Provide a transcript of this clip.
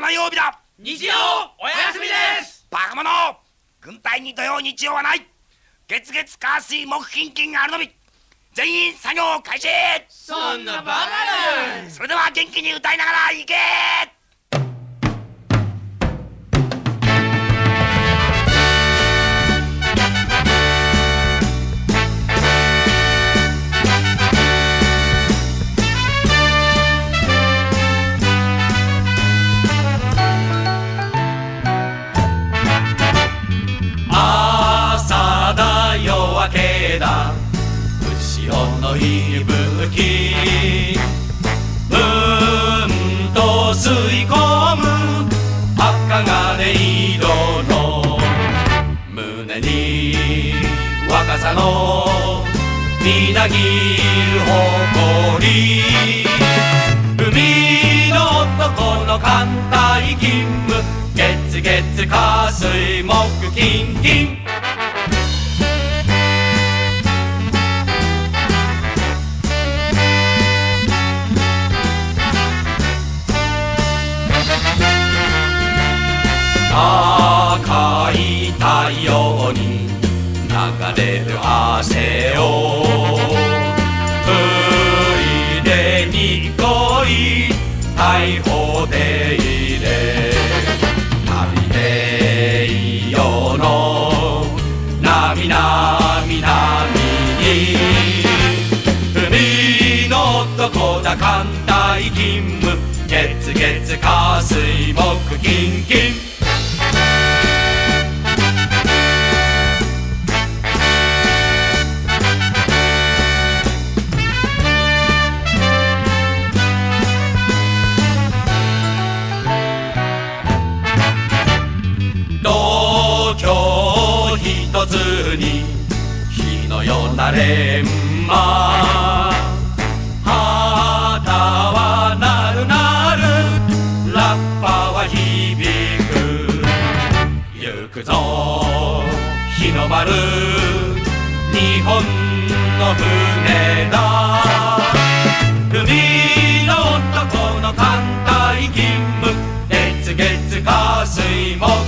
何曜日だ？日曜お休みです。バカ者！軍隊に土曜日曜はない。月月火水木金金あるのみ。全員作業開始！そんなバカなそれでは元気に歌いながら行け後ろの息吹うんと吸い込む赤金色の胸に若さのみなぎる誇り。海の男の艦隊勤務。月月火水木金金陽に流れる汗を。拭いでにこい大砲で入れ。旅でいよのなみなみなみに。海の男だ艦隊勤務月月火水木金金のような連馬旗はなるなる。ラッパは響く。行くぞ。日の丸。日本の船だ。海の男の艦隊勤務。月月火水木